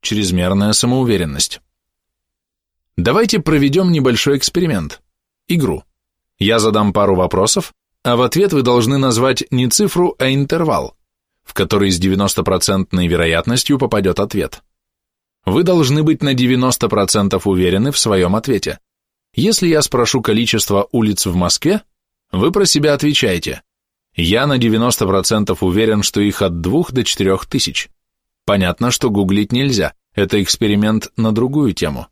чрезмерная самоуверенность. Давайте проведем небольшой эксперимент, игру. Я задам пару вопросов, а в ответ вы должны назвать не цифру, а интервал, в который с 90% вероятностью попадет ответ. Вы должны быть на 90% уверены в своем ответе. Если я спрошу количество улиц в Москве, вы про себя отвечаете. Я на 90% уверен, что их от 2 до 4 тысяч. Понятно, что гуглить нельзя, это эксперимент на другую тему.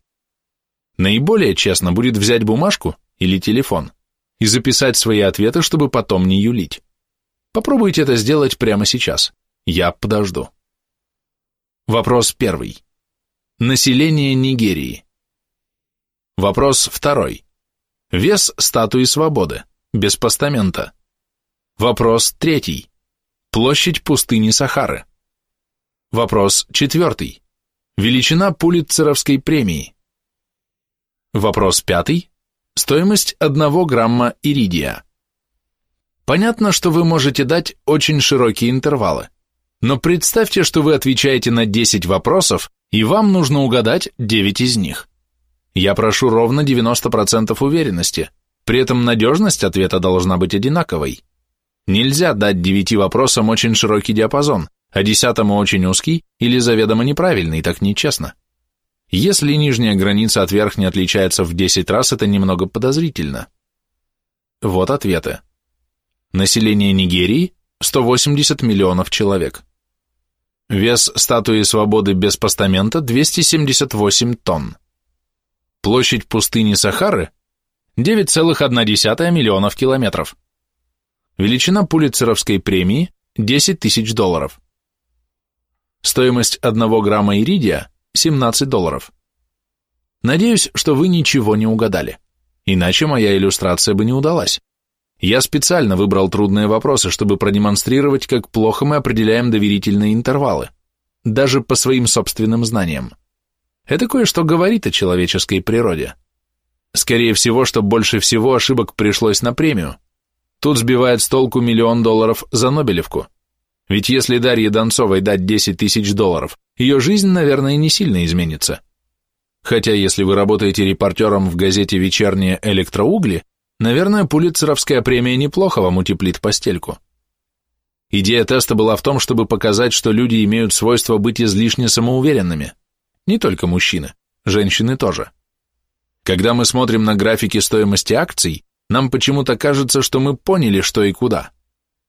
Наиболее честно будет взять бумажку или телефон и записать свои ответы, чтобы потом не юлить. Попробуйте это сделать прямо сейчас. Я подожду. Вопрос первый. Население Нигерии. Вопрос второй. Вес статуи свободы, без постамента. Вопрос третий. Площадь пустыни Сахары. Вопрос четвертый. Величина Пулитцеровской премии. Вопрос пятый. Стоимость одного грамма иридия. Понятно, что вы можете дать очень широкие интервалы. Но представьте, что вы отвечаете на 10 вопросов, и вам нужно угадать 9 из них. Я прошу ровно 90% уверенности, при этом надежность ответа должна быть одинаковой. Нельзя дать 9 вопросам очень широкий диапазон, а десятому очень узкий или заведомо неправильный, так нечестно. Если нижняя граница от верхней отличается в 10 раз, это немного подозрительно. Вот ответы. Население Нигерии – 180 миллионов человек. Вес статуи свободы без постамента – 278 тонн. Площадь пустыни Сахары – 9,1 миллионов километров. Величина Пулитцеровской премии – 10 тысяч долларов. Стоимость 1 грамма иридия – 17 долларов. Надеюсь, что вы ничего не угадали, иначе моя иллюстрация бы не удалась. Я специально выбрал трудные вопросы, чтобы продемонстрировать, как плохо мы определяем доверительные интервалы, даже по своим собственным знаниям. Это кое-что говорит о человеческой природе. Скорее всего, что больше всего ошибок пришлось на премию. Тут сбивает с толку миллион долларов за Нобелевку. Ведь если Дарье Донцовой дать 10 тысяч долларов, ее жизнь, наверное, не сильно изменится. Хотя если вы работаете репортером в газете «Вечерние электроугли», Наверное, пулитцеровская премия неплохо вам утеплит постельку. Идея теста была в том, чтобы показать, что люди имеют свойство быть излишне самоуверенными. Не только мужчины, женщины тоже. Когда мы смотрим на графики стоимости акций, нам почему-то кажется, что мы поняли, что и куда.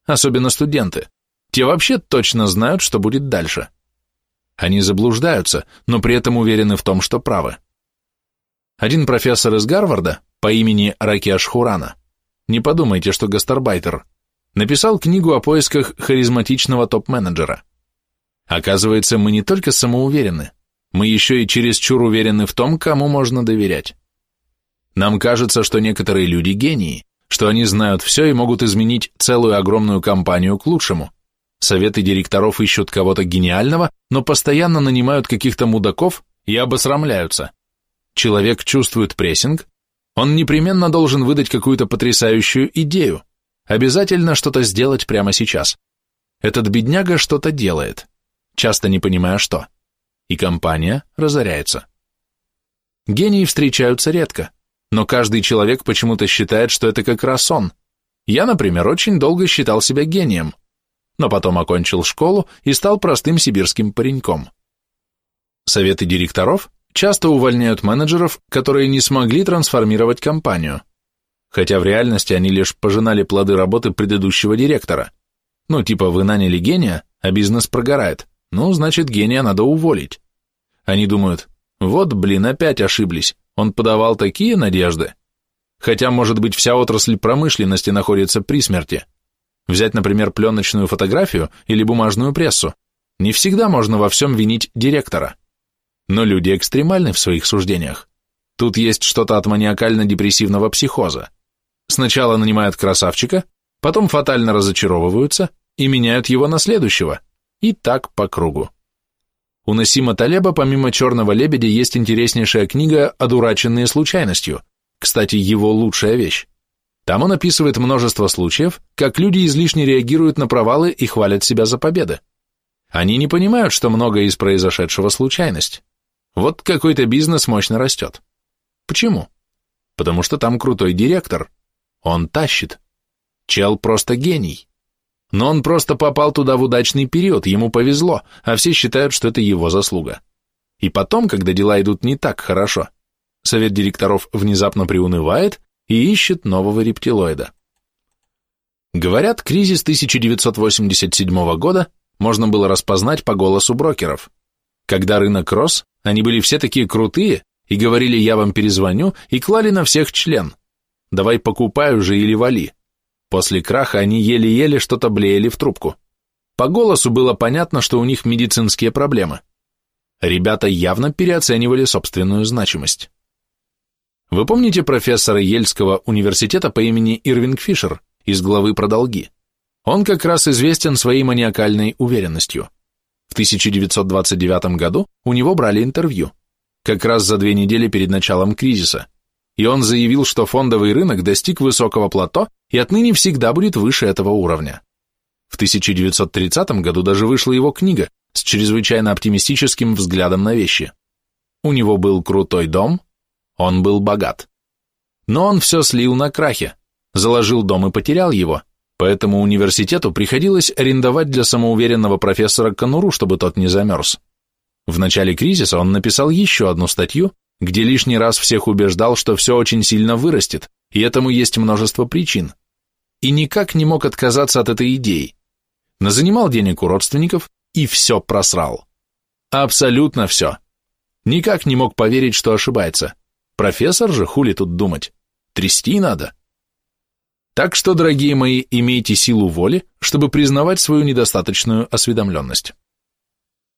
Особенно студенты. Те вообще точно знают, что будет дальше. Они заблуждаются, но при этом уверены в том, что правы. Один профессор из Гарварда, по имени Ракеш Хурана, не подумайте, что гастарбайтер, написал книгу о поисках харизматичного топ-менеджера. Оказывается, мы не только самоуверены, мы еще и чересчур уверены в том, кому можно доверять. Нам кажется, что некоторые люди гении, что они знают все и могут изменить целую огромную компанию к лучшему. Советы директоров ищут кого-то гениального, но постоянно нанимают каких-то мудаков и обосрамляются. Человек чувствует прессинг, он непременно должен выдать какую-то потрясающую идею, обязательно что-то сделать прямо сейчас. Этот бедняга что-то делает, часто не понимая что, и компания разоряется. Гении встречаются редко, но каждый человек почему-то считает, что это как раз он. Я, например, очень долго считал себя гением, но потом окончил школу и стал простым сибирским пареньком. Советы директоров часто увольняют менеджеров, которые не смогли трансформировать компанию, хотя в реальности они лишь пожинали плоды работы предыдущего директора. Ну, типа вы наняли гения, а бизнес прогорает, ну, значит, гения надо уволить. Они думают, вот, блин, опять ошиблись, он подавал такие надежды. Хотя, может быть, вся отрасль промышленности находится при смерти. Взять, например, пленочную фотографию или бумажную прессу. Не всегда можно во всем винить директора. Но люди экстремальны в своих суждениях. Тут есть что-то от маниакально-депрессивного психоза. Сначала нанимают красавчика, потом фатально разочаровываются и меняют его на следующего. И так по кругу. У Насима Талеба помимо «Черного лебедя» есть интереснейшая книга «Одураченные случайностью», кстати, его лучшая вещь. Там он описывает множество случаев, как люди излишне реагируют на провалы и хвалят себя за победы. Они не понимают, что многое из произошедшего случайность. Вот какой-то бизнес мощно растет. Почему? Потому что там крутой директор. Он тащит. Чел просто гений. Но он просто попал туда в удачный период, ему повезло, а все считают, что это его заслуга. И потом, когда дела идут не так хорошо, совет директоров внезапно приунывает и ищет нового рептилоида. Говорят, кризис 1987 года можно было распознать по голосу брокеров. Когда рынок рос, они были все такие крутые и говорили «я вам перезвоню» и клали на всех член. «Давай покупай уже или вали». После краха они еле-еле что-то блеяли в трубку. По голосу было понятно, что у них медицинские проблемы. Ребята явно переоценивали собственную значимость. Вы помните профессора Ельского университета по имени Ирвинг Фишер из главы про долги? Он как раз известен своей маниакальной уверенностью. В 1929 году у него брали интервью, как раз за две недели перед началом кризиса, и он заявил, что фондовый рынок достиг высокого плато и отныне всегда будет выше этого уровня. В 1930 году даже вышла его книга с чрезвычайно оптимистическим взглядом на вещи. У него был крутой дом, он был богат. Но он все слил на крахе, заложил дом и потерял его, поэтому университету приходилось арендовать для самоуверенного профессора конуру, чтобы тот не замерз. В начале кризиса он написал еще одну статью, где лишний раз всех убеждал, что все очень сильно вырастет, и этому есть множество причин. И никак не мог отказаться от этой идеи. Назанимал денег у родственников и все просрал. Абсолютно все. Никак не мог поверить, что ошибается. Профессор же, хули тут думать? Трясти надо. Так что, дорогие мои, имейте силу воли, чтобы признавать свою недостаточную осведомленность.